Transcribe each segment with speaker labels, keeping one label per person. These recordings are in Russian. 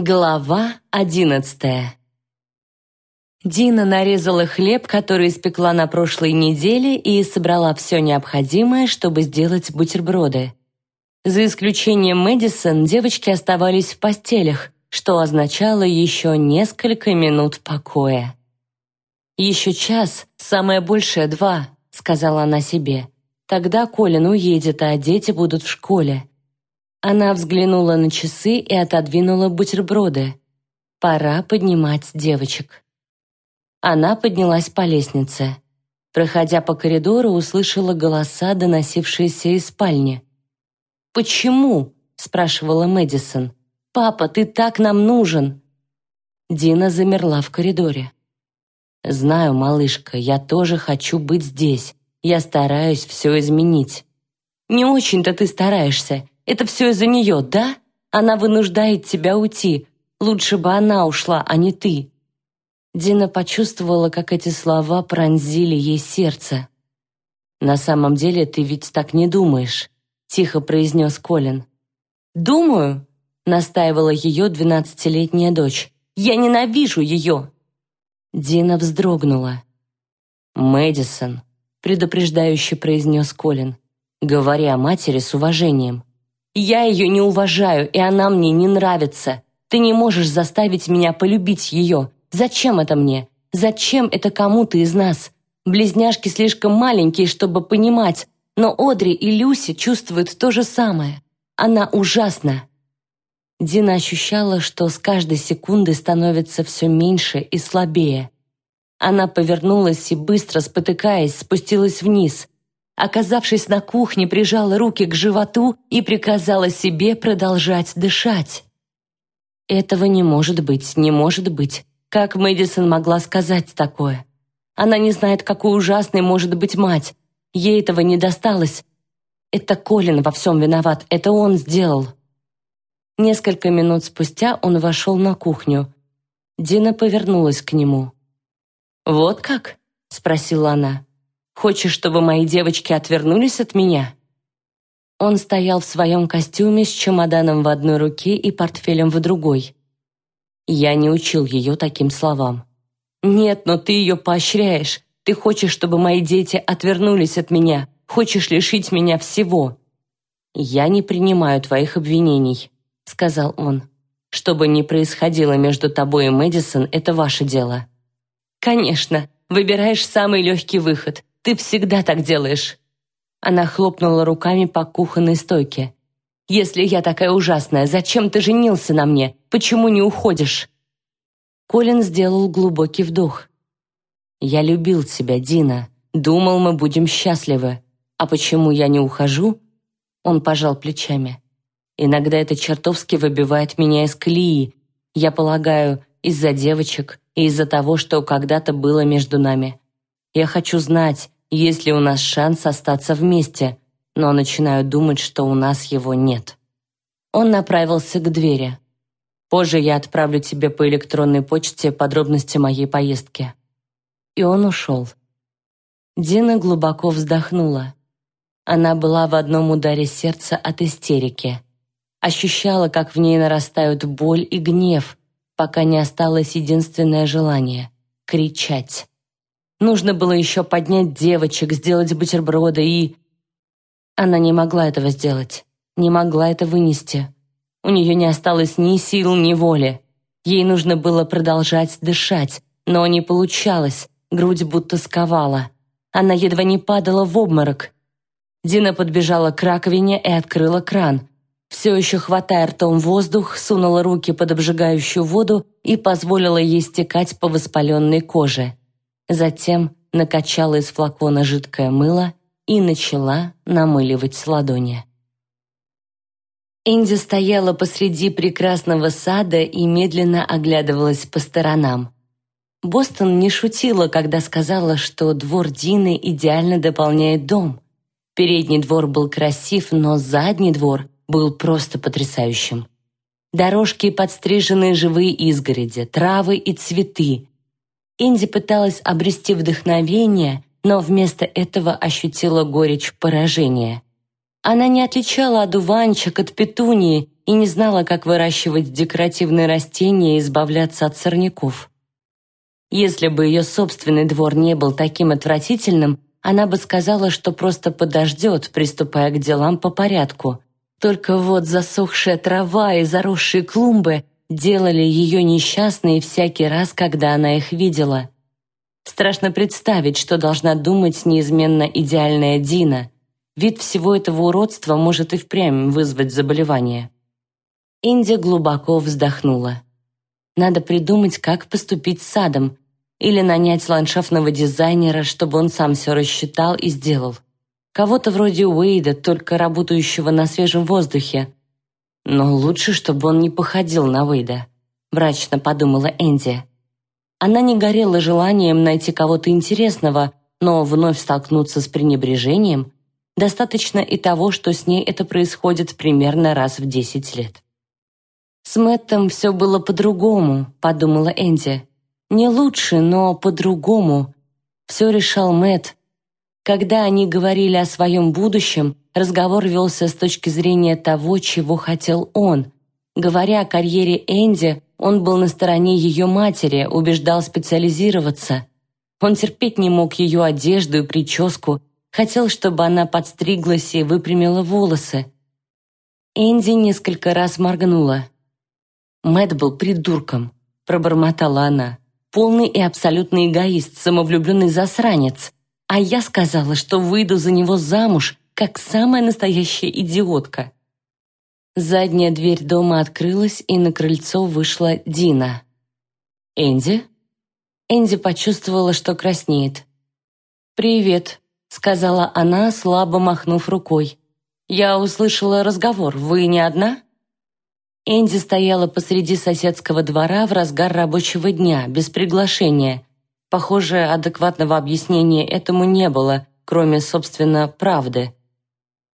Speaker 1: Глава одиннадцатая Дина нарезала хлеб, который испекла на прошлой неделе, и собрала все необходимое, чтобы сделать бутерброды. За исключением Мэдисон, девочки оставались в постелях, что означало еще несколько минут покоя. «Еще час, самое большее два», — сказала она себе. «Тогда Колин уедет, а дети будут в школе». Она взглянула на часы и отодвинула бутерброды. «Пора поднимать девочек». Она поднялась по лестнице. Проходя по коридору, услышала голоса, доносившиеся из спальни. «Почему?» — спрашивала Мэдисон. «Папа, ты так нам нужен!» Дина замерла в коридоре. «Знаю, малышка, я тоже хочу быть здесь. Я стараюсь все изменить». «Не очень-то ты стараешься. Это все из-за нее, да? Она вынуждает тебя уйти. Лучше бы она ушла, а не ты». Дина почувствовала, как эти слова пронзили ей сердце. «На самом деле ты ведь так не думаешь», — тихо произнес Колин. «Думаю», — настаивала ее двенадцатилетняя дочь. «Я ненавижу ее!» Дина вздрогнула. «Мэдисон», — предупреждающе произнес Колин, «говори о матери с уважением». «Я ее не уважаю, и она мне не нравится. Ты не можешь заставить меня полюбить ее. Зачем это мне? Зачем это кому-то из нас? Близняшки слишком маленькие, чтобы понимать, но Одри и Люси чувствуют то же самое. Она ужасна. Дина ощущала, что с каждой секундой становится все меньше и слабее. Она повернулась и, быстро спотыкаясь, спустилась вниз. Оказавшись на кухне, прижала руки к животу и приказала себе продолжать дышать. Этого не может быть, не может быть. Как Мэдисон могла сказать такое? Она не знает, какой ужасной может быть мать. Ей этого не досталось. Это Колин во всем виноват, это он сделал. Несколько минут спустя он вошел на кухню. Дина повернулась к нему. «Вот как?» — спросила она. «Хочешь, чтобы мои девочки отвернулись от меня?» Он стоял в своем костюме с чемоданом в одной руке и портфелем в другой. Я не учил ее таким словам. «Нет, но ты ее поощряешь. Ты хочешь, чтобы мои дети отвернулись от меня. Хочешь лишить меня всего». «Я не принимаю твоих обвинений», сказал он. «Что бы ни происходило между тобой и Мэдисон, это ваше дело». «Конечно, выбираешь самый легкий выход. Ты всегда так делаешь». Она хлопнула руками по кухонной стойке. «Если я такая ужасная, зачем ты женился на мне? Почему не уходишь?» Колин сделал глубокий вдох. «Я любил тебя, Дина. Думал, мы будем счастливы. А почему я не ухожу?» Он пожал плечами. Иногда это чертовски выбивает меня из колеи. Я полагаю, из-за девочек и из-за того, что когда-то было между нами. Я хочу знать, есть ли у нас шанс остаться вместе, но начинаю думать, что у нас его нет. Он направился к двери. Позже я отправлю тебе по электронной почте подробности моей поездки. И он ушел. Дина глубоко вздохнула. Она была в одном ударе сердца от истерики. Ощущала, как в ней нарастают боль и гнев, пока не осталось единственное желание — кричать. Нужно было еще поднять девочек, сделать бутерброды и... Она не могла этого сделать, не могла это вынести. У нее не осталось ни сил, ни воли. Ей нужно было продолжать дышать, но не получалось, грудь будто сковала. Она едва не падала в обморок. Дина подбежала к раковине и открыла кран, все еще хватая ртом воздух, сунула руки под обжигающую воду и позволила ей стекать по воспаленной коже. Затем накачала из флакона жидкое мыло и начала намыливать ладони. Инди стояла посреди прекрасного сада и медленно оглядывалась по сторонам. Бостон не шутила, когда сказала, что двор Дины идеально дополняет дом. Передний двор был красив, но задний двор был просто потрясающим. Дорожки, подстриженные живые изгороди, травы и цветы. Инди пыталась обрести вдохновение, но вместо этого ощутила горечь поражения. Она не отличала одуванчик от петунии и не знала, как выращивать декоративные растения и избавляться от сорняков. Если бы ее собственный двор не был таким отвратительным, она бы сказала, что просто подождет, приступая к делам по порядку. Только вот засохшая трава и заросшие клумбы делали ее несчастной всякий раз, когда она их видела. Страшно представить, что должна думать неизменно идеальная Дина. Вид всего этого уродства может и впрямь вызвать заболевание. Инди глубоко вздохнула. Надо придумать, как поступить с садом, или нанять ландшафтного дизайнера, чтобы он сам все рассчитал и сделал. Кого-то вроде Уэйда, только работающего на свежем воздухе. Но лучше, чтобы он не походил на Уэйда, мрачно подумала Энди. Она не горела желанием найти кого-то интересного, но вновь столкнуться с пренебрежением достаточно и того, что с ней это происходит примерно раз в десять лет. «С Мэттом все было по-другому», — подумала Энди. «Не лучше, но по-другому. Все решал Мэтт. Когда они говорили о своем будущем, разговор велся с точки зрения того, чего хотел он. Говоря о карьере Энди, он был на стороне ее матери, убеждал специализироваться. Он терпеть не мог ее одежду и прическу, хотел, чтобы она подстриглась и выпрямила волосы. Энди несколько раз моргнула. Мэт был придурком, пробормотала она. Полный и абсолютный эгоист, самовлюбленный засранец. А я сказала, что выйду за него замуж, как самая настоящая идиотка. Задняя дверь дома открылась, и на крыльцо вышла Дина. «Энди?» Энди почувствовала, что краснеет. «Привет», — сказала она, слабо махнув рукой. «Я услышала разговор. Вы не одна?» Энди стояла посреди соседского двора в разгар рабочего дня, без приглашения. Похоже, адекватного объяснения этому не было, кроме, собственно, правды.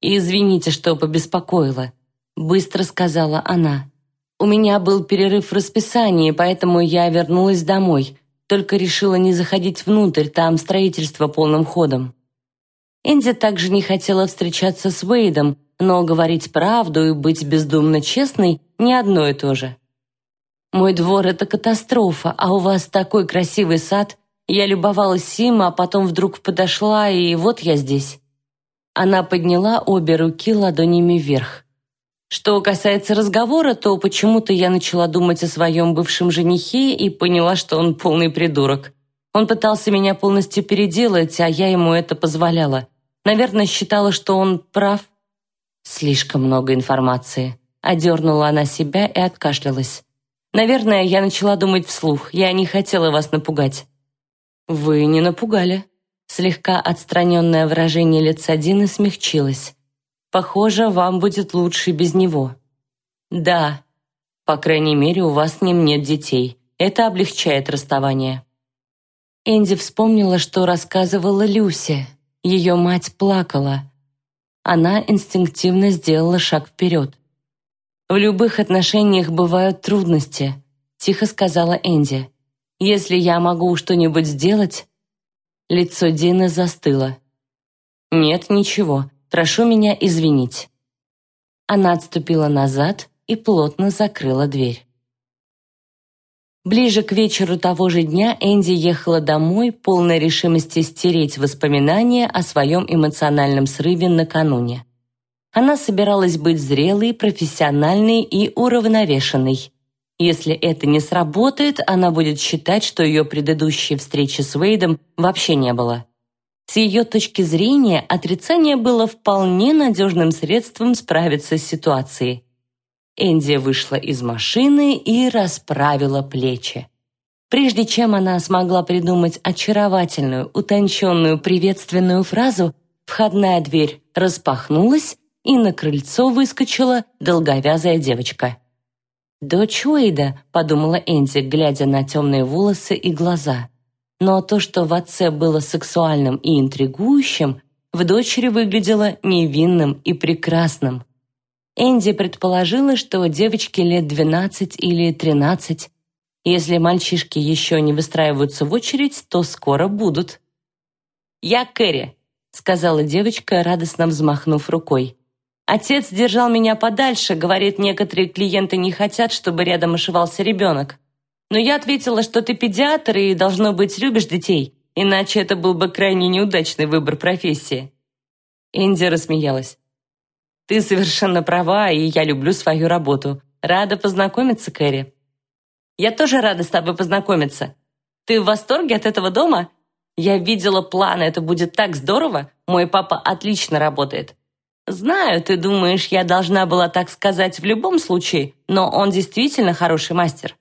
Speaker 1: «Извините, что побеспокоила», — быстро сказала она. «У меня был перерыв в расписании, поэтому я вернулась домой, только решила не заходить внутрь, там строительство полным ходом». Энди также не хотела встречаться с Уэйдом, но говорить правду и быть бездумно честной не одно и то же. «Мой двор — это катастрофа, а у вас такой красивый сад. Я любовалась им, а потом вдруг подошла, и вот я здесь». Она подняла обе руки ладонями вверх. Что касается разговора, то почему-то я начала думать о своем бывшем женихе и поняла, что он полный придурок. Он пытался меня полностью переделать, а я ему это позволяла. Наверное, считала, что он прав. Слишком много информации. Одернула она себя и откашлялась. «Наверное, я начала думать вслух. Я не хотела вас напугать». «Вы не напугали». Слегка отстраненное выражение лица Дины смягчилось. «Похоже, вам будет лучше без него». «Да. По крайней мере, у вас с ним нет детей. Это облегчает расставание». Энди вспомнила, что рассказывала Люся. Ее мать плакала. Она инстинктивно сделала шаг вперед. «В любых отношениях бывают трудности», — тихо сказала Энди. «Если я могу что-нибудь сделать...» Лицо Дины застыло. «Нет, ничего. Прошу меня извинить». Она отступила назад и плотно закрыла дверь. Ближе к вечеру того же дня Энди ехала домой, полной решимости стереть воспоминания о своем эмоциональном срыве накануне. Она собиралась быть зрелой, профессиональной и уравновешенной. Если это не сработает, она будет считать, что ее предыдущей встречи с Уэйдом вообще не было. С ее точки зрения, отрицание было вполне надежным средством справиться с ситуацией. Энди вышла из машины и расправила плечи. Прежде чем она смогла придумать очаровательную, утонченную приветственную фразу, входная дверь распахнулась, и на крыльцо выскочила долговязая девочка. «Дочь Уэйда», — подумала Энди, глядя на темные волосы и глаза. Но то, что в отце было сексуальным и интригующим, в дочери выглядело невинным и прекрасным. Энди предположила, что девочке лет 12 или 13. Если мальчишки еще не выстраиваются в очередь, то скоро будут. «Я Кэрри», — сказала девочка, радостно взмахнув рукой. Отец держал меня подальше, говорит, некоторые клиенты не хотят, чтобы рядом ошивался ребенок. Но я ответила, что ты педиатр и, должно быть, любишь детей, иначе это был бы крайне неудачный выбор профессии. Энди рассмеялась. «Ты совершенно права, и я люблю свою работу. Рада познакомиться, Кэрри». «Я тоже рада с тобой познакомиться. Ты в восторге от этого дома? Я видела планы, это будет так здорово. Мой папа отлично работает. Знаю, ты думаешь, я должна была так сказать в любом случае, но он действительно хороший мастер.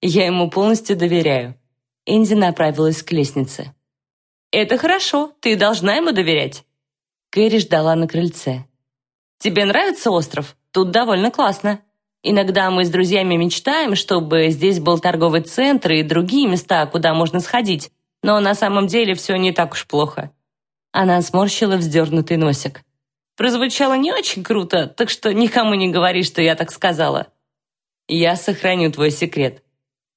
Speaker 1: Я ему полностью доверяю. Энди направилась к лестнице. Это хорошо, ты должна ему доверять. Кэрри ждала на крыльце. Тебе нравится остров? Тут довольно классно. Иногда мы с друзьями мечтаем, чтобы здесь был торговый центр и другие места, куда можно сходить, но на самом деле все не так уж плохо. Она сморщила вздернутый носик. Прозвучало не очень круто, так что никому не говори, что я так сказала. Я сохраню твой секрет.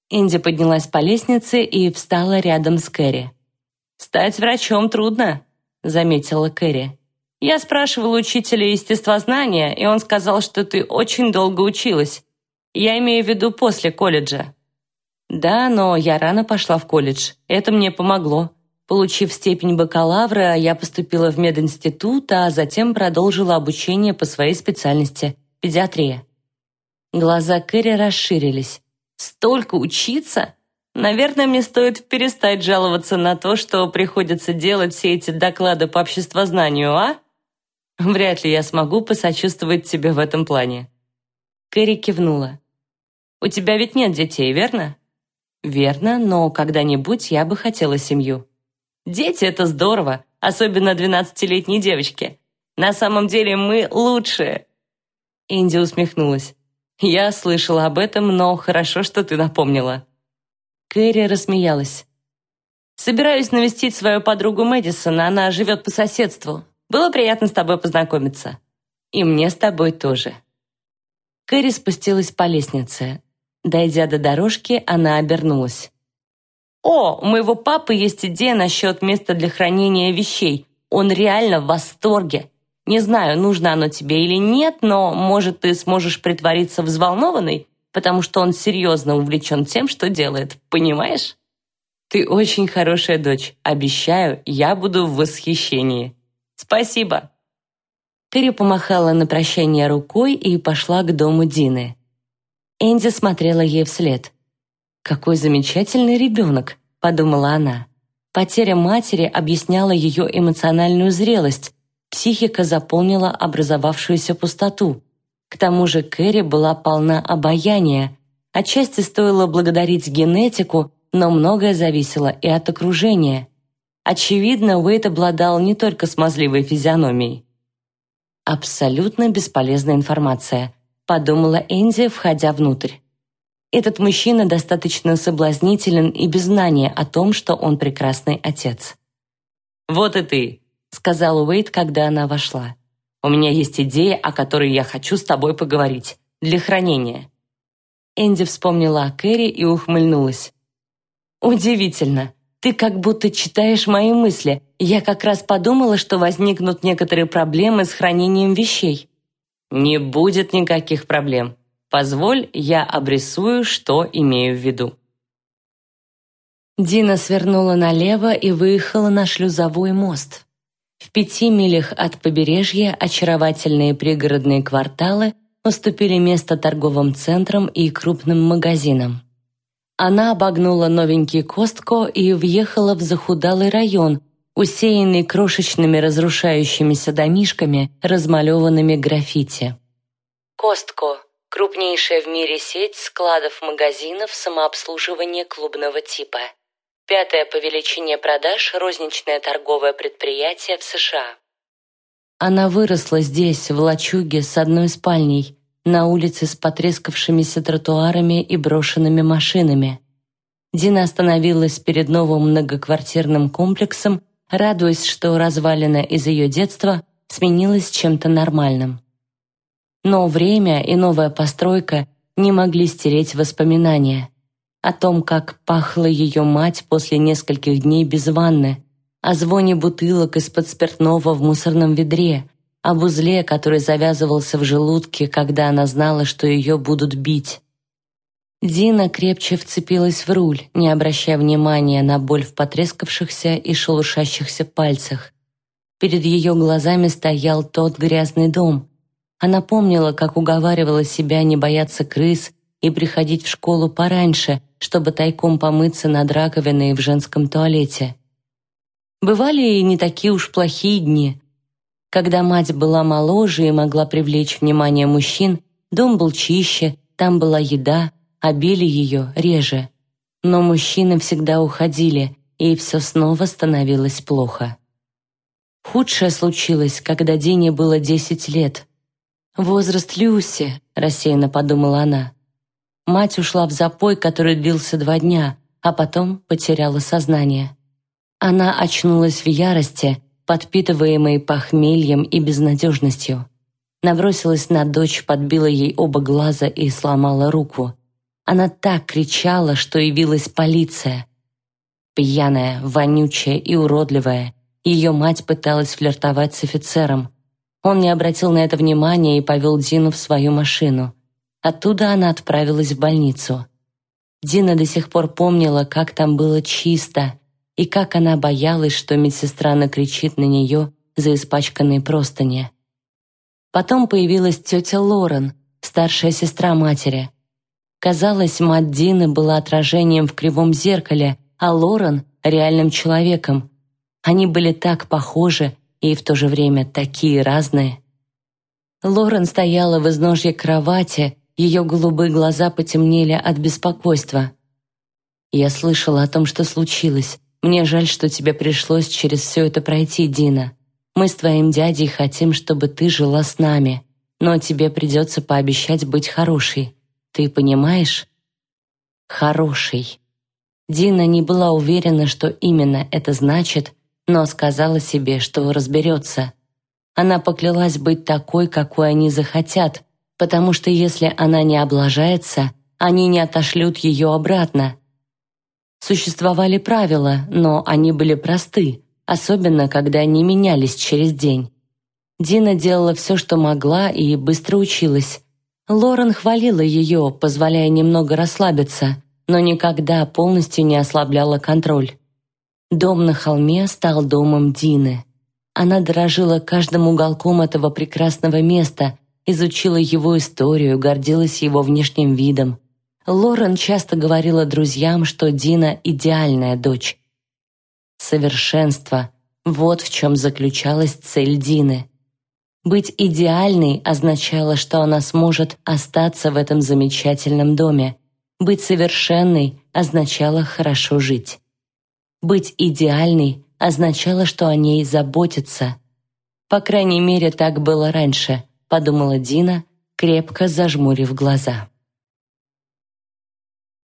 Speaker 1: Инди поднялась по лестнице и встала рядом с Кэрри. «Стать врачом трудно», — заметила Кэрри. «Я спрашивала учителя естествознания, и он сказал, что ты очень долго училась. Я имею в виду после колледжа». «Да, но я рано пошла в колледж. Это мне помогло. Получив степень бакалавра, я поступила в мединститут, а затем продолжила обучение по своей специальности – педиатрия. Глаза Кэрри расширились. «Столько учиться? Наверное, мне стоит перестать жаловаться на то, что приходится делать все эти доклады по обществознанию, а? Вряд ли я смогу посочувствовать тебе в этом плане». Кэрри кивнула. «У тебя ведь нет детей, верно?» «Верно, но когда-нибудь я бы хотела семью». Дети — это здорово, особенно 12-летние девочки. На самом деле мы лучшие. Инди усмехнулась. Я слышала об этом, но хорошо, что ты напомнила. Кэрри рассмеялась. Собираюсь навестить свою подругу Мэдисон, она живет по соседству. Было приятно с тобой познакомиться. И мне с тобой тоже. Кэрри спустилась по лестнице. Дойдя до дорожки, она обернулась. «О, у моего папы есть идея насчет места для хранения вещей. Он реально в восторге. Не знаю, нужно оно тебе или нет, но, может, ты сможешь притвориться взволнованной, потому что он серьезно увлечен тем, что делает. Понимаешь?» «Ты очень хорошая дочь. Обещаю, я буду в восхищении». «Спасибо». Кэрри помахала на прощание рукой и пошла к дому Дины. Энди смотрела ей вслед – «Какой замечательный ребенок», — подумала она. Потеря матери объясняла ее эмоциональную зрелость, психика заполнила образовавшуюся пустоту. К тому же Кэрри была полна обаяния. Отчасти стоило благодарить генетику, но многое зависело и от окружения. Очевидно, Уэйт обладал не только смазливой физиономией. «Абсолютно бесполезная информация», — подумала Энди, входя внутрь. Этот мужчина достаточно соблазнителен и без знания о том, что он прекрасный отец. «Вот и ты», — сказал Уэйд, когда она вошла. «У меня есть идея, о которой я хочу с тобой поговорить. Для хранения». Энди вспомнила о Кэрри и ухмыльнулась. «Удивительно. Ты как будто читаешь мои мысли. Я как раз подумала, что возникнут некоторые проблемы с хранением вещей». «Не будет никаких проблем. Позволь, я обрисую, что имею в виду. Дина свернула налево и выехала на шлюзовой мост. В пяти милях от побережья очаровательные пригородные кварталы уступили место торговым центрам и крупным магазинам. Она обогнула новенький Костко и въехала в захудалый район, усеянный крошечными разрушающимися домишками, размалеванными граффити. Костко Крупнейшая в мире сеть складов-магазинов самообслуживания клубного типа. Пятое по величине продаж розничное торговое предприятие в США. Она выросла здесь, в лачуге, с одной спальней, на улице с потрескавшимися тротуарами и брошенными машинами. Дина остановилась перед новым многоквартирным комплексом, радуясь, что развалина из ее детства сменилась чем-то нормальным. Но время и новая постройка не могли стереть воспоминания о том, как пахла ее мать после нескольких дней без ванны, о звоне бутылок из-под спиртного в мусорном ведре, об узле, который завязывался в желудке, когда она знала, что ее будут бить. Дина крепче вцепилась в руль, не обращая внимания на боль в потрескавшихся и шелушащихся пальцах. Перед ее глазами стоял тот грязный дом. Она помнила, как уговаривала себя не бояться крыс и приходить в школу пораньше, чтобы тайком помыться над раковиной в женском туалете. Бывали и не такие уж плохие дни. Когда мать была моложе и могла привлечь внимание мужчин, дом был чище, там была еда, а били ее реже. Но мужчины всегда уходили, и все снова становилось плохо. Худшее случилось, когда Дине было десять лет. «Возраст Люси», — рассеянно подумала она. Мать ушла в запой, который длился два дня, а потом потеряла сознание. Она очнулась в ярости, подпитываемой похмельем и безнадежностью. Набросилась на дочь, подбила ей оба глаза и сломала руку. Она так кричала, что явилась полиция. Пьяная, вонючая и уродливая, ее мать пыталась флиртовать с офицером. Он не обратил на это внимания и повел Дину в свою машину. Оттуда она отправилась в больницу. Дина до сих пор помнила, как там было чисто, и как она боялась, что медсестра накричит на нее за испачканные простыни. Потом появилась тетя Лорен, старшая сестра матери. Казалось, мать Дины была отражением в кривом зеркале, а Лорен — реальным человеком. Они были так похожи и в то же время такие разные. Лорен стояла в изножье кровати, ее голубые глаза потемнели от беспокойства. «Я слышала о том, что случилось. Мне жаль, что тебе пришлось через все это пройти, Дина. Мы с твоим дядей хотим, чтобы ты жила с нами, но тебе придется пообещать быть хорошей. Ты понимаешь? Хороший. Дина не была уверена, что именно это значит, но сказала себе, что разберется. Она поклялась быть такой, какой они захотят, потому что если она не облажается, они не отошлют ее обратно, Существовали правила, но они были просты, особенно когда они менялись через день. Дина делала все, что могла, и быстро училась. Лорен хвалила ее, позволяя немного расслабиться, но никогда полностью не ослабляла контроль. Дом на холме стал домом Дины. Она дорожила каждым уголком этого прекрасного места, изучила его историю, гордилась его внешним видом. Лорен часто говорила друзьям, что Дина – идеальная дочь. Совершенство – вот в чем заключалась цель Дины. Быть идеальной означало, что она сможет остаться в этом замечательном доме. Быть совершенной означало хорошо жить. Быть идеальной означало, что о ней заботятся. По крайней мере, так было раньше, подумала Дина, крепко зажмурив глаза.